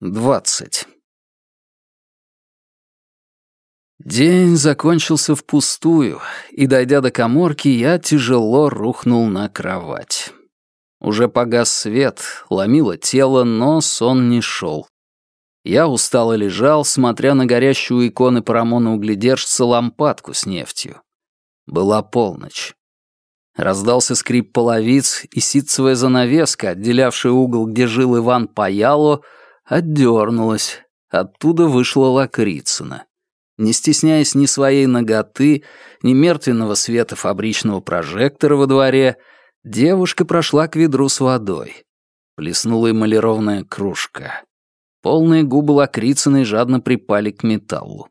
Двадцать. День закончился впустую, и, дойдя до коморки, я тяжело рухнул на кровать. Уже погас свет, ломило тело, но сон не шел. Я устало лежал, смотря на горящую иконы Парамона угледержца лампадку с нефтью. Была полночь. Раздался скрип половиц, и ситцевая занавеска, отделявшая угол, где жил Иван Паяло, отдернулась. Оттуда вышла Лакрицына. Не стесняясь ни своей ноготы, ни мертвенного света фабричного прожектора во дворе, девушка прошла к ведру с водой. Плеснула эмалированная кружка. Полные губы Лакрицыной жадно припали к металлу.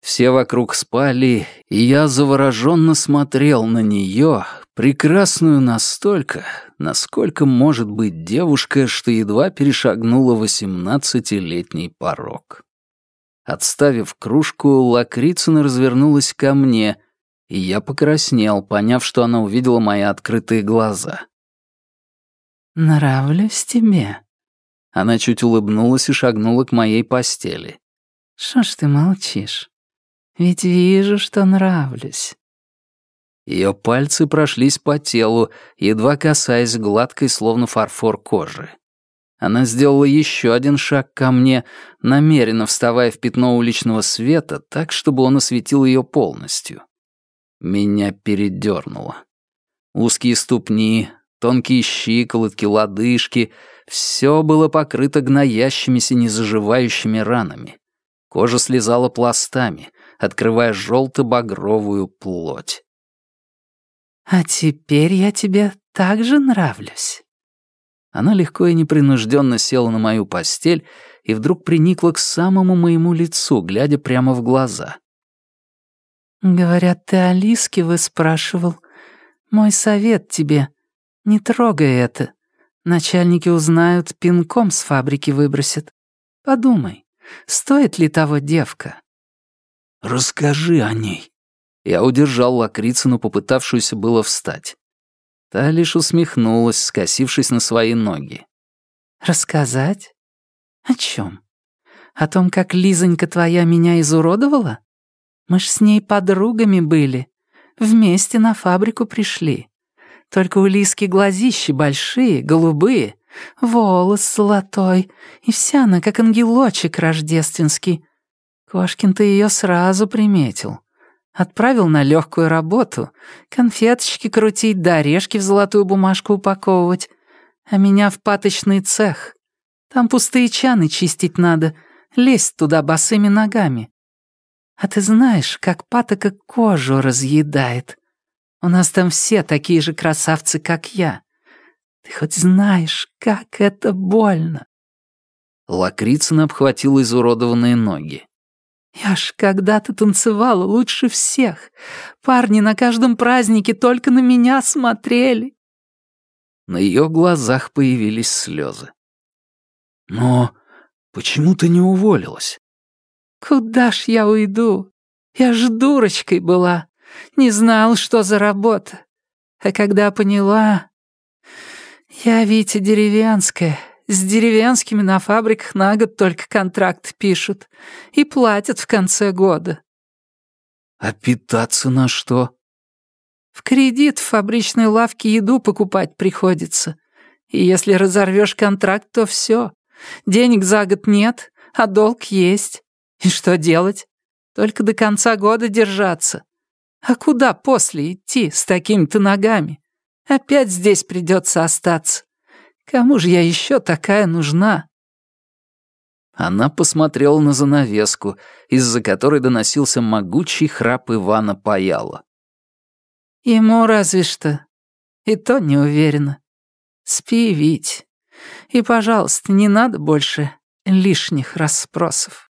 Все вокруг спали, и я завороженно смотрел на нее, прекрасную настолько, насколько может быть девушка, что едва перешагнула восемнадцатилетний порог. Отставив кружку, Лакрицына развернулась ко мне, и я покраснел, поняв, что она увидела мои открытые глаза. «Нравлюсь тебе?» Она чуть улыбнулась и шагнула к моей постели. «Что ж ты молчишь? Ведь вижу, что нравлюсь». Ее пальцы прошлись по телу, едва касаясь гладкой, словно фарфор кожи. Она сделала еще один шаг ко мне, намеренно вставая в пятно уличного света, так, чтобы он осветил ее полностью. Меня передернуло. Узкие ступни, тонкие щиколотки, лодыжки — все было покрыто гноящимися незаживающими ранами. Кожа слезала пластами, открывая желто-багровую плоть. «А теперь я тебе так же нравлюсь». Она легко и непринужденно села на мою постель и вдруг приникла к самому моему лицу, глядя прямо в глаза. «Говорят, ты Алиске выспрашивал. Мой совет тебе. Не трогай это. Начальники узнают, пинком с фабрики выбросят. Подумай, стоит ли того девка?» «Расскажи о ней». Я удержал Лакрицыну, попытавшуюся было встать. Та лишь усмехнулась, скосившись на свои ноги. «Рассказать? О чем? О том, как Лизонька твоя меня изуродовала? Мы ж с ней подругами были. Вместе на фабрику пришли. Только у Лиски глазищи большие, голубые, волос золотой, и вся она как ангелочек рождественский. Кошкин-то ее сразу приметил. Отправил на легкую работу, конфеточки крутить да орешки в золотую бумажку упаковывать, а меня в паточный цех. Там пустые чаны чистить надо, лезть туда босыми ногами. А ты знаешь, как патока кожу разъедает. У нас там все такие же красавцы, как я. Ты хоть знаешь, как это больно?» Лакрицына обхватила изуродованные ноги. Я ж когда-то танцевала лучше всех. Парни на каждом празднике только на меня смотрели. На ее глазах появились слезы. Но почему ты не уволилась? Куда ж я уйду? Я ж дурочкой была. Не знал, что за работа. А когда поняла... Я Витя деревенская, с деревенскими на фабриках на год только контракт пишут. И платят в конце года. А питаться на что? В кредит в фабричной лавке еду покупать приходится. И если разорвешь контракт, то все. Денег за год нет, а долг есть. И что делать? Только до конца года держаться. А куда после идти с такими-то ногами? Опять здесь придется остаться. Кому же я еще такая нужна?» Она посмотрела на занавеску, из-за которой доносился могучий храп Ивана Паяла. «Ему разве что. И то не уверена. Спи, Вить. И, пожалуйста, не надо больше лишних расспросов».